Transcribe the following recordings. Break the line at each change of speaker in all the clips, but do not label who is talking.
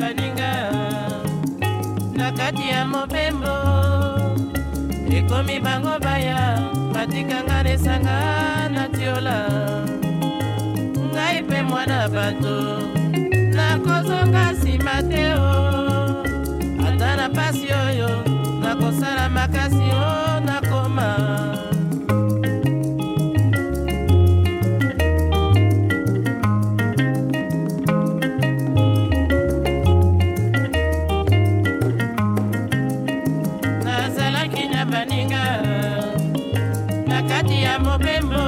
baninga na kati ya mobembo ekomi bango baya batikanga nesanga na tiola ngai mpe mwana bato nakozonga nsima te o oh. ata na pasi oyo nakosala makasi baninga na kati ya mobembo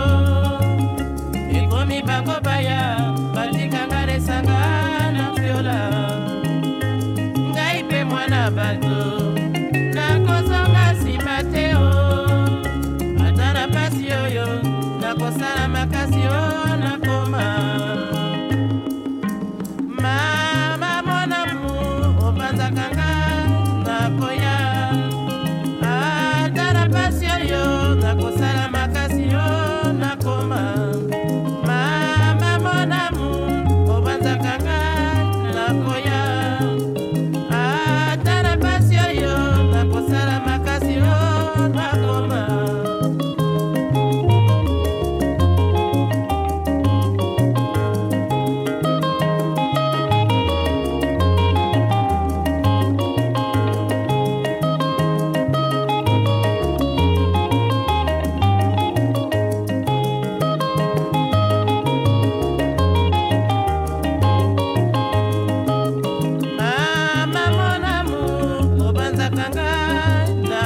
ekomi bango baya balikanga lesanga na fiola ngai mpe mwana bato nakozonga nsima te o ata na pasi oyo nakosala makasi o nakoma mama monamu opanzakanga nakoya Oh, yeah.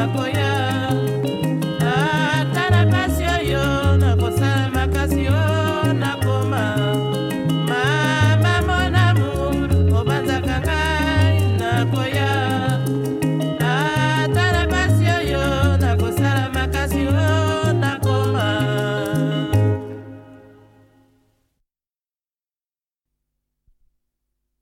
boya